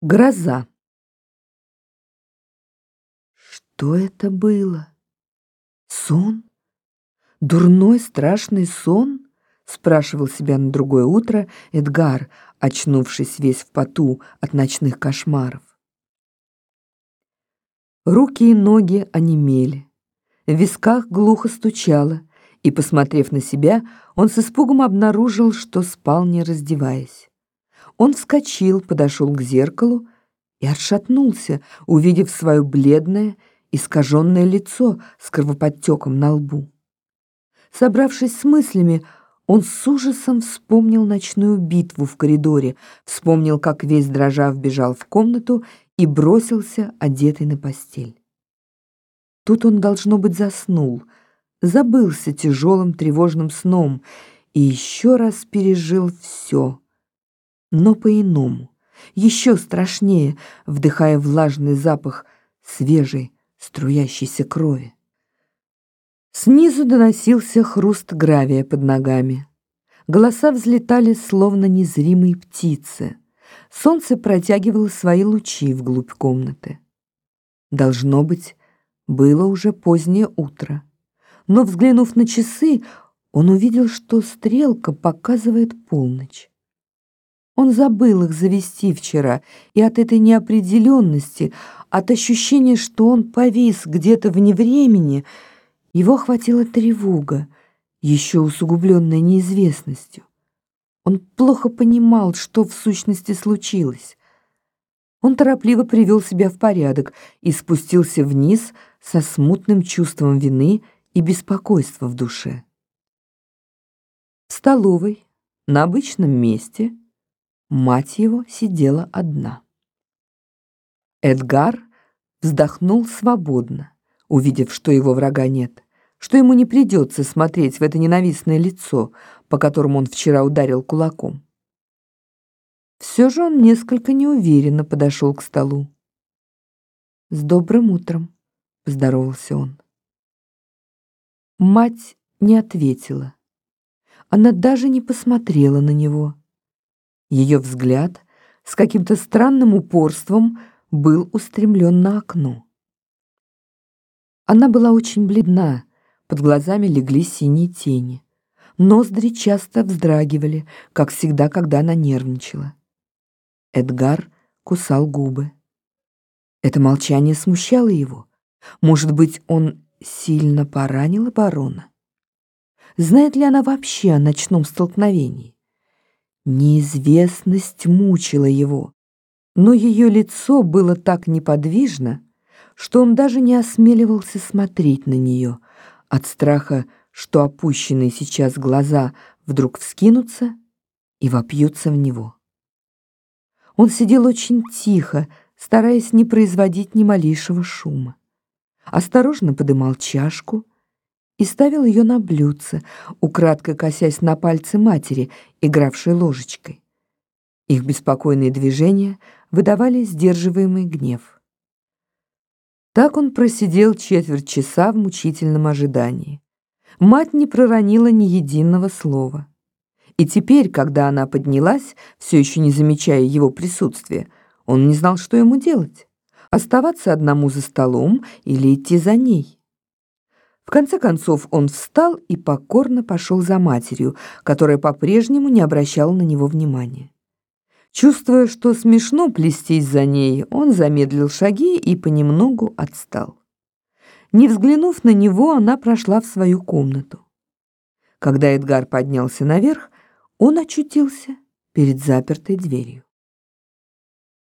Гроза. Что это было? Сон? Дурной страшный сон? Спрашивал себя на другое утро Эдгар, очнувшись весь в поту от ночных кошмаров. Руки и ноги онемели. В висках глухо стучало, и, посмотрев на себя, он с испугом обнаружил, что спал не раздеваясь. Он вскочил, подошел к зеркалу и отшатнулся, увидев свое бледное, искаженное лицо с кровоподтеком на лбу. Собравшись с мыслями, он с ужасом вспомнил ночную битву в коридоре, вспомнил, как весь дрожа вбежал в комнату и бросился, одетый на постель. Тут он, должно быть, заснул, забылся тяжелым тревожным сном и еще раз пережил все — но по-иному, еще страшнее, вдыхая влажный запах свежей, струящейся крови. Снизу доносился хруст гравия под ногами. Голоса взлетали, словно незримые птицы. Солнце протягивало свои лучи вглубь комнаты. Должно быть, было уже позднее утро. Но, взглянув на часы, он увидел, что стрелка показывает полночь. Он забыл их завести вчера, и от этой неопределенности, от ощущения, что он повис где-то вне времени, его охватила тревога, еще усугубленная неизвестностью. Он плохо понимал, что в сущности случилось. Он торопливо привел себя в порядок и спустился вниз со смутным чувством вины и беспокойства в душе. В столовой, на обычном месте, Мать его сидела одна. Эдгар вздохнул свободно, увидев, что его врага нет, что ему не придется смотреть в это ненавистное лицо, по которому он вчера ударил кулаком. Все же он несколько неуверенно подошел к столу. «С добрым утром», — поздоровался он. Мать не ответила. Она даже не посмотрела на него. Ее взгляд с каким-то странным упорством был устремлен на окно. Она была очень бледна, под глазами легли синие тени. Ноздри часто вздрагивали, как всегда, когда она нервничала. Эдгар кусал губы. Это молчание смущало его. Может быть, он сильно поранил барона? Знает ли она вообще о ночном столкновении? Неизвестность мучила его, но ее лицо было так неподвижно, что он даже не осмеливался смотреть на нее от страха, что опущенные сейчас глаза вдруг вскинутся и вопьются в него. Он сидел очень тихо, стараясь не производить ни малейшего шума. Осторожно подымал чашку, и ставил ее на блюдце, украдкой косясь на пальцы матери, игравшей ложечкой. Их беспокойные движения выдавали сдерживаемый гнев. Так он просидел четверть часа в мучительном ожидании. Мать не проронила ни единого слова. И теперь, когда она поднялась, все еще не замечая его присутствия, он не знал, что ему делать. Оставаться одному за столом или идти за ней. В конце концов он встал и покорно пошел за матерью, которая по-прежнему не обращала на него внимания. Чувствуя, что смешно плестись за ней, он замедлил шаги и понемногу отстал. Не взглянув на него, она прошла в свою комнату. Когда Эдгар поднялся наверх, он очутился перед запертой дверью.